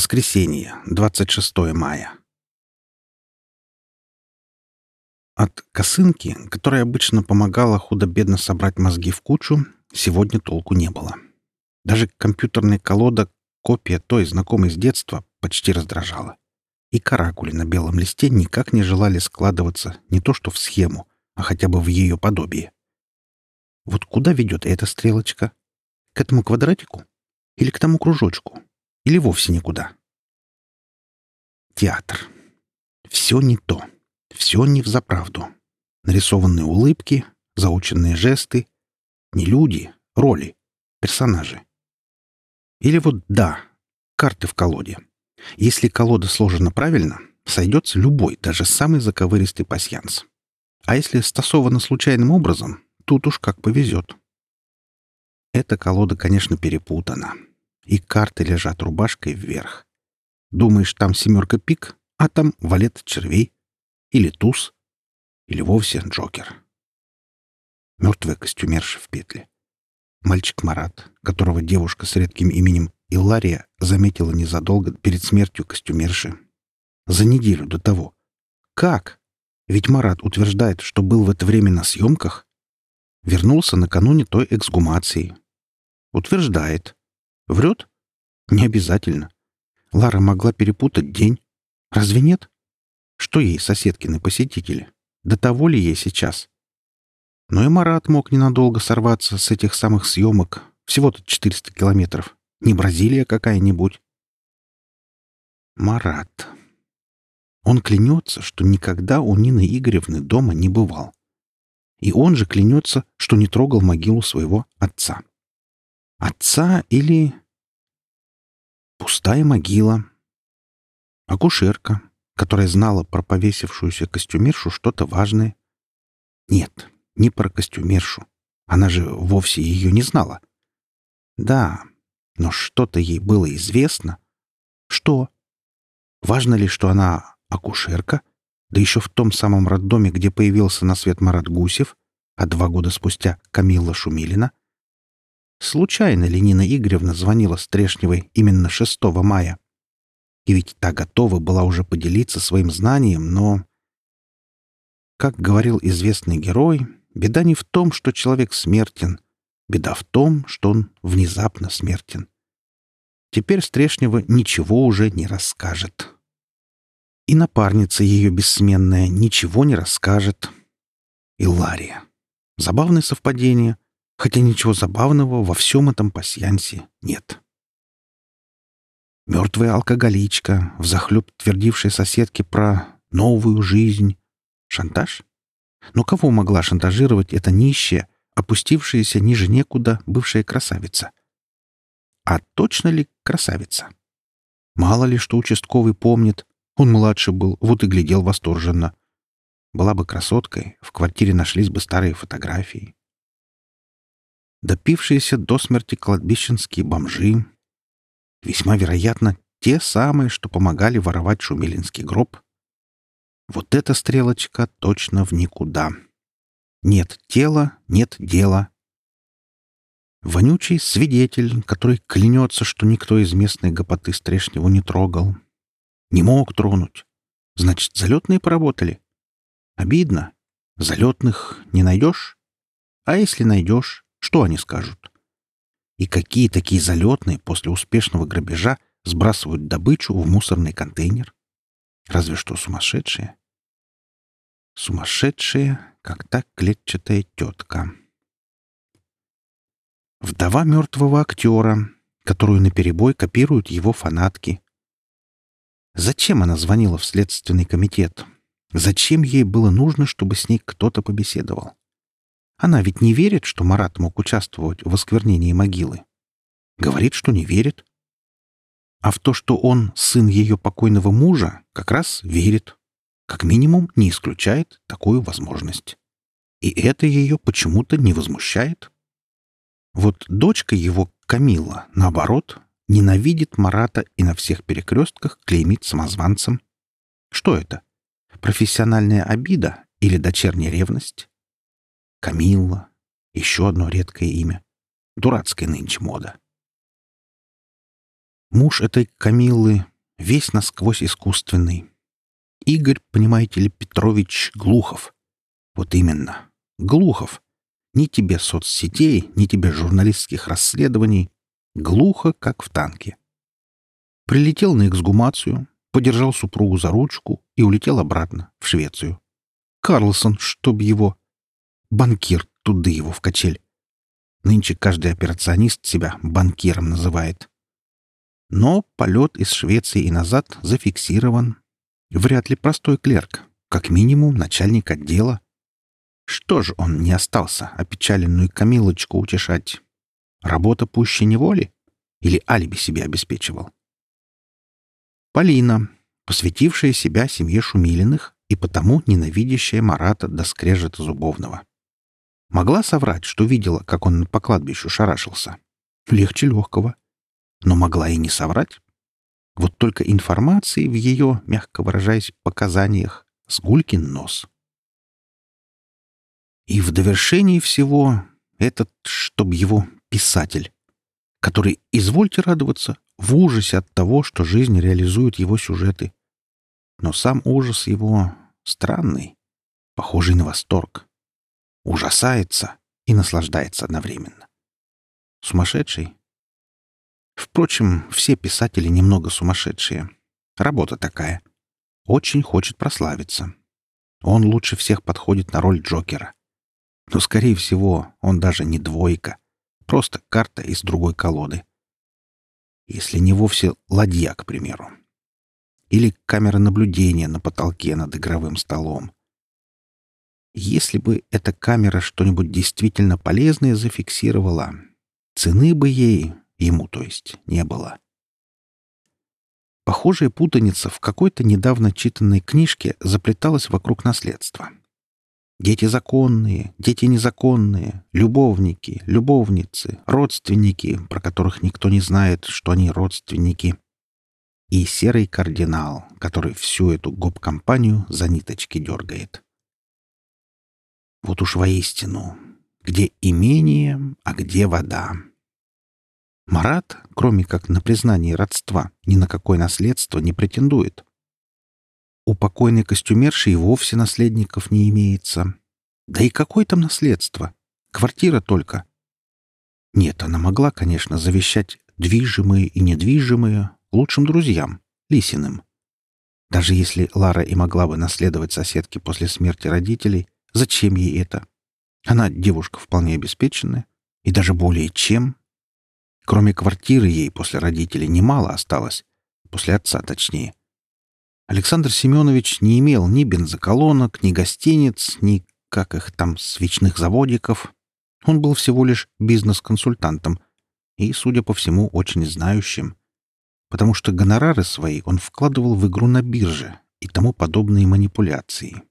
Воскресенье, 26 мая. От косынки, которая обычно помогала худо-бедно собрать мозги в кучу, сегодня толку не было. Даже компьютерная колода, копия той, знакомой с детства, почти раздражала. И каракули на белом листе никак не желали складываться не то что в схему, а хотя бы в ее подобие. Вот куда ведет эта стрелочка? К этому квадратику? Или к тому кружочку? Или вовсе никуда. Театр. Все не то. Все не взаправду. Нарисованные улыбки, заученные жесты. Не люди, роли, персонажи. Или вот да, карты в колоде. Если колода сложена правильно, сойдется любой, даже самый заковыристый пасьянс. А если стасовано случайным образом, тут уж как повезет. Эта колода, конечно, перепутана и карты лежат рубашкой вверх. Думаешь, там семерка пик, а там валет червей. Или туз. Или вовсе Джокер. Мертвая костюмерша в петле. Мальчик Марат, которого девушка с редким именем Иллария заметила незадолго перед смертью костюмерши. За неделю до того. Как? Ведь Марат утверждает, что был в это время на съемках. Вернулся накануне той эксгумации. Утверждает. Врет? Не обязательно. Лара могла перепутать день. Разве нет? Что ей соседкины посетители? До того ли ей сейчас? Но и Марат мог ненадолго сорваться с этих самых съемок. Всего-то 400 километров. Не Бразилия какая-нибудь. Марат. Он клянется, что никогда у Нины Игоревны дома не бывал. И он же клянется, что не трогал могилу своего отца. Отца или... Пустая могила. Акушерка, которая знала про повесившуюся костюмершу что-то важное. Нет, не про костюмершу. Она же вовсе ее не знала. Да, но что-то ей было известно. Что? Важно ли, что она акушерка, да еще в том самом роддоме, где появился на свет Марат Гусев, а два года спустя Камилла Шумилина? Случайно ли Нина Игоревна звонила Стрешневой именно 6 мая? И ведь та готова была уже поделиться своим знанием, но... Как говорил известный герой, беда не в том, что человек смертен, беда в том, что он внезапно смертен. Теперь Стрешнева ничего уже не расскажет. И напарница ее бессменная ничего не расскажет. И Лария. Забавное совпадение — хотя ничего забавного во всем этом пасьянсе нет. Мертвая алкоголичка, взахлеб твердившая соседке про новую жизнь. Шантаж? Но кого могла шантажировать эта нищая, опустившаяся ниже некуда бывшая красавица? А точно ли красавица? Мало ли, что участковый помнит. Он младше был, вот и глядел восторженно. Была бы красоткой, в квартире нашлись бы старые фотографии допившиеся до смерти кладбищенские бомжи. Весьма вероятно, те самые, что помогали воровать шумилинский гроб. Вот эта стрелочка точно в никуда. Нет тела, нет дела. Вонючий свидетель, который клянется, что никто из местной гопоты Стрешневу не трогал. Не мог тронуть. Значит, залетные поработали. Обидно. Залетных не найдешь? А если найдешь, что они скажут? И какие такие залетные после успешного грабежа сбрасывают добычу в мусорный контейнер? Разве что сумасшедшие. Сумасшедшие, как та клетчатая тетка. Вдова мертвого актера, которую наперебой копируют его фанатки. Зачем она звонила в следственный комитет? Зачем ей было нужно, чтобы с ней кто-то побеседовал? Она ведь не верит, что Марат мог участвовать в осквернении могилы. Говорит, что не верит. А в то, что он сын ее покойного мужа, как раз верит. Как минимум не исключает такую возможность. И это ее почему-то не возмущает. Вот дочка его, Камила, наоборот, ненавидит Марата и на всех перекрестках клеймит самозванцем. Что это? Профессиональная обида или дочерняя ревность? Камилла. Еще одно редкое имя. Дурацкая нынче мода. Муж этой Камиллы весь насквозь искусственный. Игорь, понимаете ли, Петрович Глухов. Вот именно. Глухов. Ни тебе соцсетей, ни тебе журналистских расследований. Глухо, как в танке. Прилетел на эксгумацию, подержал супругу за ручку и улетел обратно, в Швецию. Карлсон, чтоб его... Банкир, туды его в качель. Нынче каждый операционист себя банкиром называет. Но полет из Швеции и назад зафиксирован. Вряд ли простой клерк, как минимум начальник отдела. Что ж он не остался опечаленную Камилочку утешать? Работа пуще неволи? Или алиби себе обеспечивал? Полина, посвятившая себя семье Шумилиных и потому ненавидящая Марата до скрежета зубовного. Могла соврать, что видела, как он по кладбищу шарашился. Легче легкого. Но могла и не соврать. Вот только информации в ее, мягко выражаясь, показаниях сгулькин нос. И в довершении всего этот, чтоб его, писатель, который, извольте радоваться, в ужасе от того, что жизнь реализует его сюжеты. Но сам ужас его странный, похожий на восторг. Ужасается и наслаждается одновременно. Сумасшедший? Впрочем, все писатели немного сумасшедшие. Работа такая. Очень хочет прославиться. Он лучше всех подходит на роль Джокера. Но, скорее всего, он даже не двойка. Просто карта из другой колоды если не вовсе ладья, к примеру. Или камера наблюдения на потолке над игровым столом. Если бы эта камера что-нибудь действительно полезное зафиксировала, цены бы ей, ему то есть, не было. Похожая путаница в какой-то недавно читанной книжке заплеталась вокруг наследства. Дети законные, дети незаконные, любовники, любовницы, родственники, про которых никто не знает, что они родственники. И серый кардинал, который всю эту гоп-компанию за ниточки дергает. Вот уж воистину, где имение, а где вода. Марат, кроме как на признание родства, ни на какое наследство не претендует. У покойной костюмерши и вовсе наследников не имеется. Да и какое там наследство? Квартира только. Нет, она могла, конечно, завещать движимые и недвижимые лучшим друзьям, Лисиным. Даже если Лара и могла бы наследовать соседки после смерти родителей, зачем ей это? Она девушка вполне обеспеченная, и даже более чем. Кроме квартиры ей после родителей немало осталось, после отца точнее. Александр Семенович не имел ни бензоколонок, ни гостиниц, ни, как их там, свечных заводиков. Он был всего лишь бизнес-консультантом и, судя по всему, очень знающим, потому что гонорары свои он вкладывал в игру на бирже и тому подобные манипуляции.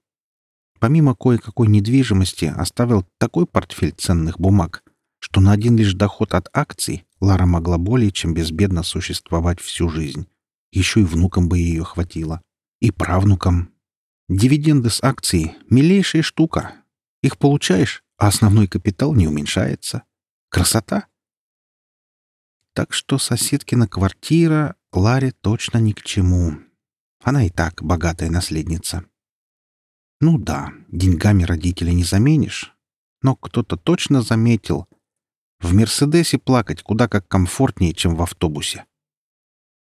Помимо кое-какой недвижимости оставил такой портфель ценных бумаг, что на один лишь доход от акций Лара могла более чем безбедно существовать всю жизнь. Еще и внукам бы ее хватило и правнукам. Дивиденды с акций — милейшая штука. Их получаешь, а основной капитал не уменьшается. Красота! Так что соседкина квартира Ларе точно ни к чему. Она и так богатая наследница. Ну да, деньгами родителей не заменишь. Но кто-то точно заметил. В «Мерседесе» плакать куда как комфортнее, чем в автобусе.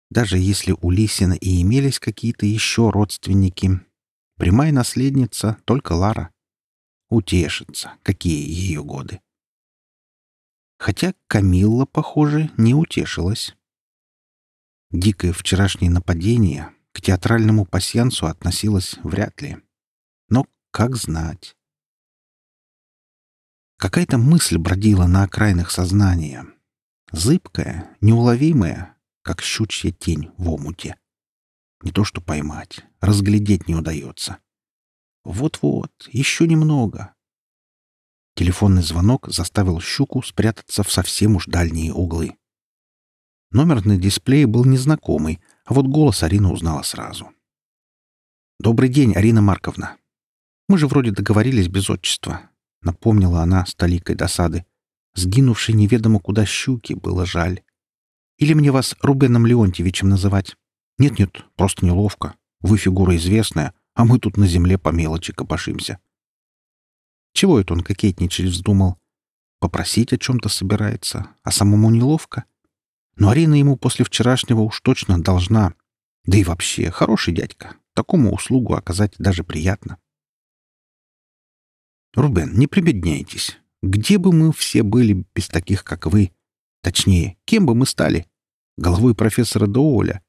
Даже если у Лисина и имелись какие-то еще родственники, прямая наследница — только Лара. Утешится, какие ее годы. Хотя Камилла, похоже, не утешилась. Дикое вчерашнее нападение к театральному пасьянсу относилось вряд ли. Но как знать. Какая-то мысль бродила на окраинах сознания. Зыбкая, неуловимая, как щучья тень в омуте. Не то что поймать, разглядеть не удается. Вот-вот, еще немного. Телефонный звонок заставил щуку спрятаться в совсем уж дальние углы. Номер на дисплее был незнакомый, а вот голос Арина узнала сразу. «Добрый день, Арина Марковна. Мы же вроде договорились без отчества», — напомнила она с толикой досады. Сгинувшей неведомо куда щуки было жаль. Или мне вас Рубеном Леонтьевичем называть? Нет-нет, просто неловко. Вы фигура известная, а мы тут на земле по мелочи копошимся. Чего это он кокетничать вздумал? Попросить о чем-то собирается, а самому неловко? Но Арина ему после вчерашнего уж точно должна. Да и вообще, хороший дядька. Такому услугу оказать даже приятно. Рубен, не прибедняйтесь. Где бы мы все были без таких, как вы? Точнее, кем бы мы стали? Головой профессора Доуля?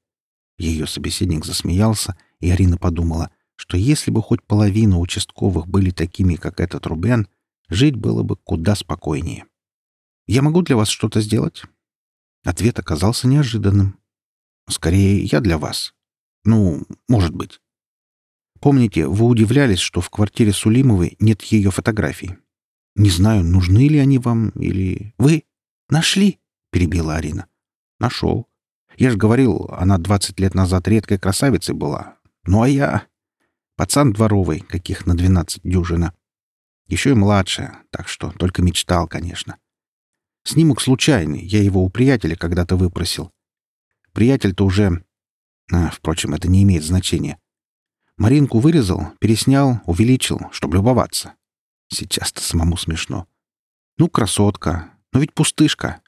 Ее собеседник засмеялся, и Арина подумала, что если бы хоть половина участковых были такими, как этот Рубен, жить было бы куда спокойнее. «Я могу для вас что-то сделать?» Ответ оказался неожиданным. «Скорее, я для вас. Ну, может быть. Помните, вы удивлялись, что в квартире Сулимовой нет ее фотографий? Не знаю, нужны ли они вам или... Вы нашли?» — перебила Арина. «Нашел. Я же говорил, она двадцать лет назад редкой красавицей была. Ну а я... Пацан дворовый, каких на двенадцать дюжина. Еще и младшая, так что только мечтал, конечно. Снимок случайный, я его у приятеля когда-то выпросил. Приятель-то уже... А, впрочем, это не имеет значения. Маринку вырезал, переснял, увеличил, чтобы любоваться. Сейчас-то самому смешно. Ну, красотка, но ведь пустышка.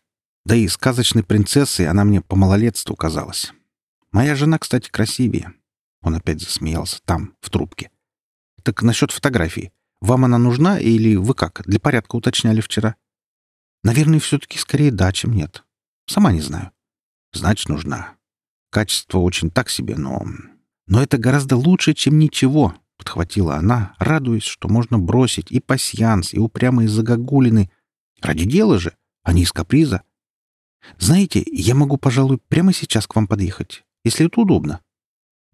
Да и сказочной принцессой она мне по малолетству казалась. Моя жена, кстати, красивее. Он опять засмеялся там, в трубке. Так насчет фотографии. Вам она нужна или вы как, для порядка уточняли вчера? Наверное, все-таки скорее да, чем нет. Сама не знаю. Значит, нужна. Качество очень так себе, но... Но это гораздо лучше, чем ничего, — подхватила она, радуясь, что можно бросить и пасьянс, и упрямые загогулины. Ради дела же, а не из каприза. Знаете, я могу, пожалуй, прямо сейчас к вам подъехать, если это удобно.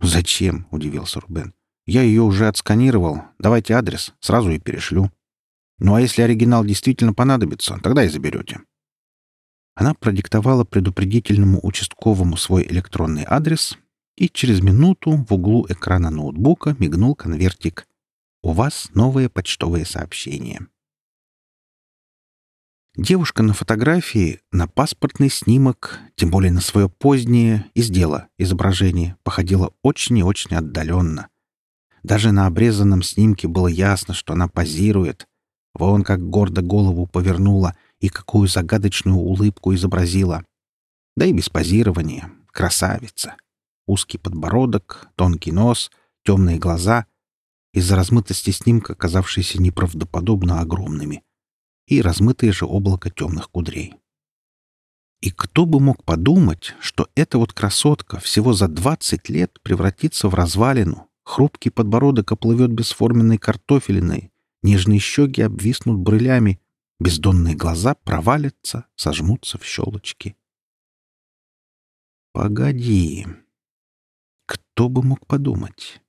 Зачем? удивился Рубен. Я ее уже отсканировал. Давайте адрес, сразу и перешлю. Ну а если оригинал действительно понадобится, тогда и заберете. Она продиктовала предупредительному участковому свой электронный адрес, и через минуту в углу экрана ноутбука мигнул конвертик. «У вас новое почтовое сообщение». Девушка на фотографии, на паспортный снимок, тем более на свое позднее из изображение, походила очень и очень отдаленно. Даже на обрезанном снимке было ясно, что она позирует. Вон как гордо голову повернула и какую загадочную улыбку изобразила. Да и без позирования. Красавица. Узкий подбородок, тонкий нос, темные глаза, из-за размытости снимка казавшиеся неправдоподобно огромными — и размытое же облако темных кудрей. И кто бы мог подумать, что эта вот красотка всего за двадцать лет превратится в развалину, хрупкий подбородок оплывет бесформенной картофелиной, нежные щеки обвиснут брылями, бездонные глаза провалятся, сожмутся в щелочки. Погоди. Кто бы мог подумать?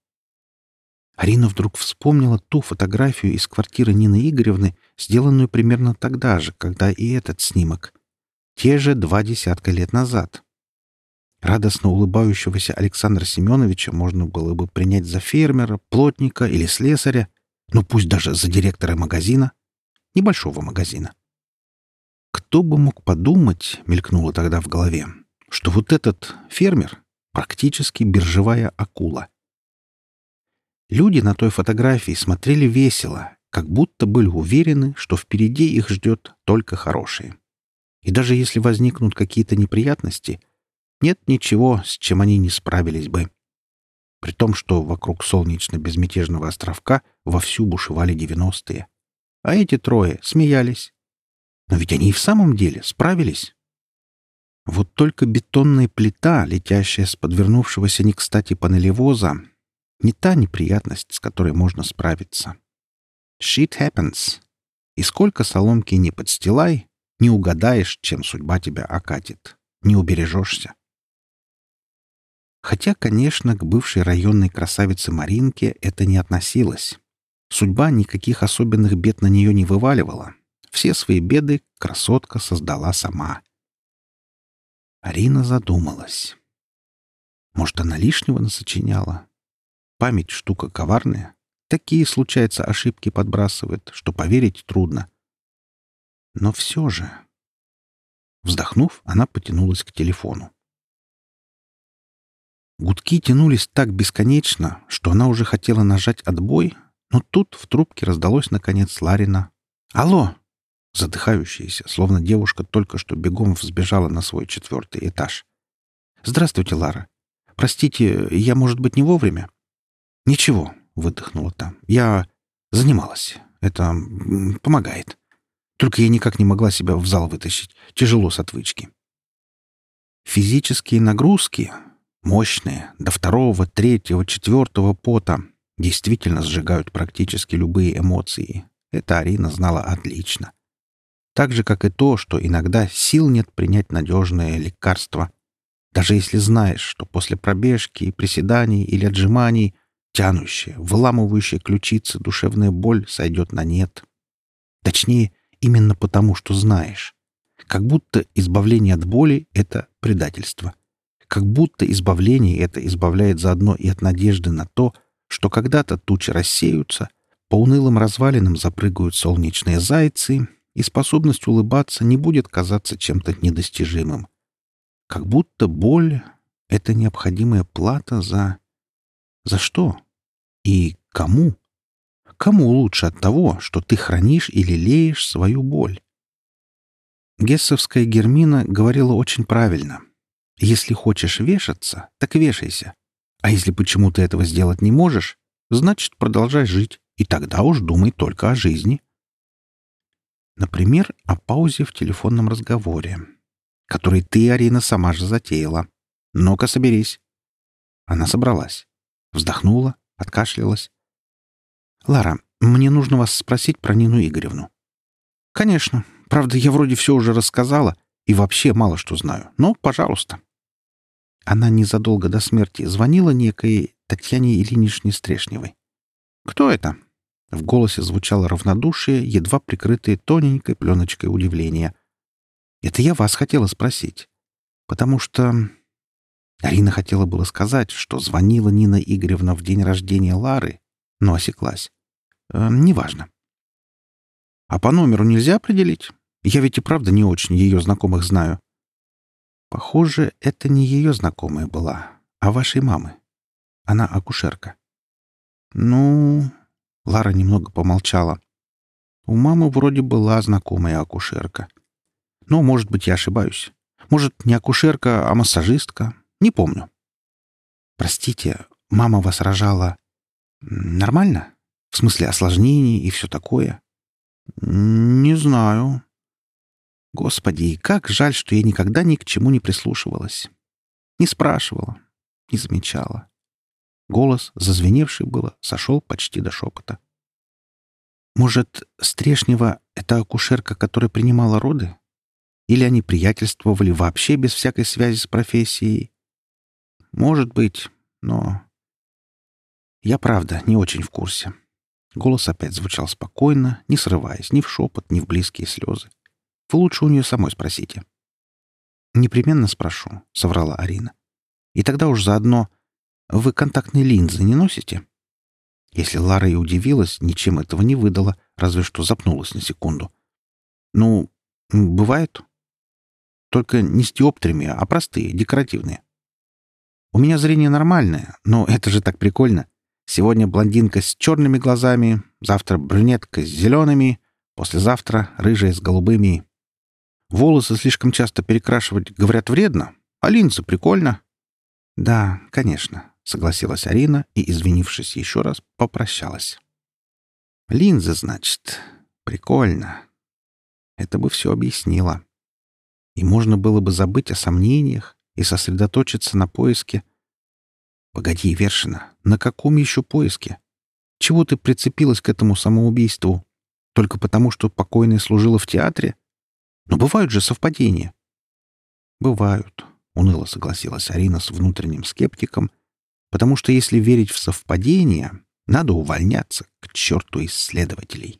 Арина вдруг вспомнила ту фотографию из квартиры Нины Игоревны, сделанную примерно тогда же, когда и этот снимок. Те же два десятка лет назад. Радостно улыбающегося Александра Семеновича можно было бы принять за фермера, плотника или слесаря, ну пусть даже за директора магазина, небольшого магазина. Кто бы мог подумать, мелькнуло тогда в голове, что вот этот фермер практически биржевая акула. Люди на той фотографии смотрели весело, как будто были уверены, что впереди их ждет только хорошее. И даже если возникнут какие-то неприятности, нет ничего, с чем они не справились бы. При том, что вокруг солнечно-безмятежного островка вовсю бушевали девяностые. А эти трое смеялись. Но ведь они и в самом деле справились. Вот только бетонная плита, летящая с подвернувшегося не кстати панелевоза, не та неприятность, с которой можно справиться. Shit happens. И сколько соломки не подстилай, не угадаешь, чем судьба тебя окатит. Не убережешься. Хотя, конечно, к бывшей районной красавице Маринке это не относилось. Судьба никаких особенных бед на нее не вываливала. Все свои беды красотка создала сама. Арина задумалась. Может, она лишнего насочиняла? Память — штука коварная. Такие, случается, ошибки подбрасывает, что поверить трудно. Но все же... Вздохнув, она потянулась к телефону. Гудки тянулись так бесконечно, что она уже хотела нажать отбой, но тут в трубке раздалось, наконец, Ларина. «Алло!» Задыхающаяся, словно девушка только что бегом взбежала на свой четвертый этаж. «Здравствуйте, Лара. Простите, я, может быть, не вовремя?» «Ничего», — выдохнула там. «Я занималась. Это помогает. Только я никак не могла себя в зал вытащить. Тяжело с отвычки». Физические нагрузки, мощные, до второго, третьего, четвертого пота, действительно сжигают практически любые эмоции. Это Арина знала отлично. Так же, как и то, что иногда сил нет принять надежное лекарство. Даже если знаешь, что после пробежки, приседаний или отжиманий тянущая, выламывающая ключицы душевная боль сойдет на нет. Точнее, именно потому, что знаешь. Как будто избавление от боли — это предательство. Как будто избавление это избавляет заодно и от надежды на то, что когда-то тучи рассеются, по унылым развалинам запрыгают солнечные зайцы, и способность улыбаться не будет казаться чем-то недостижимым. Как будто боль — это необходимая плата за... За что? И кому? Кому лучше от того, что ты хранишь и лелеешь свою боль? Гессовская Гермина говорила очень правильно. Если хочешь вешаться, так вешайся. А если почему ты этого сделать не можешь, значит, продолжай жить, и тогда уж думай только о жизни. Например, о паузе в телефонном разговоре, который ты, Арина, сама же затеяла. Ну-ка, соберись. Она собралась. Вздохнула, откашлялась. «Лара, мне нужно вас спросить про Нину Игоревну». «Конечно. Правда, я вроде все уже рассказала и вообще мало что знаю. Но, пожалуйста». Она незадолго до смерти звонила некой Татьяне Ильиничне Стрешневой. «Кто это?» В голосе звучало равнодушие, едва прикрытое тоненькой пленочкой удивления. «Это я вас хотела спросить. Потому что...» Арина хотела было сказать, что звонила Нина Игоревна в день рождения Лары, но осеклась. «Э, «Неважно». «А по номеру нельзя определить? Я ведь и правда не очень ее знакомых знаю». «Похоже, это не ее знакомая была, а вашей мамы. Она акушерка». «Ну...» Лара немного помолчала. У мамы вроде была знакомая акушерка. Но, может быть, я ошибаюсь. Может, не акушерка, а массажистка. Не помню. Простите, мама вас рожала нормально? В смысле осложнений и все такое? Не знаю. Господи, как жаль, что я никогда ни к чему не прислушивалась. Не спрашивала, не замечала. Голос, зазвеневший было, сошел почти до шепота. «Может, Стрешнева — это акушерка, которая принимала роды? Или они приятельствовали вообще без всякой связи с профессией? Может быть, но... Я, правда, не очень в курсе». Голос опять звучал спокойно, не срываясь ни в шепот, ни в близкие слезы. «Вы лучше у нее самой спросите». «Непременно спрошу», — соврала Арина. «И тогда уж заодно вы контактные линзы не носите?» Если Лара и удивилась, ничем этого не выдала, разве что запнулась на секунду. «Ну, бывает. Только не с диоптриями, а простые, декоративные. У меня зрение нормальное, но это же так прикольно. Сегодня блондинка с черными глазами, завтра брюнетка с зелеными, послезавтра рыжая с голубыми. Волосы слишком часто перекрашивать, говорят, вредно, а линзы прикольно. Да, конечно, — согласилась Арина и, извинившись еще раз, попрощалась. «Линзы, значит. Прикольно. Это бы все объяснило. И можно было бы забыть о сомнениях и сосредоточиться на поиске. Погоди, Вершина, на каком еще поиске? Чего ты прицепилась к этому самоубийству? Только потому, что покойная служила в театре? Но бывают же совпадения. Бывают, — уныло согласилась Арина с внутренним скептиком — потому что если верить в совпадения, надо увольняться к черту исследователей.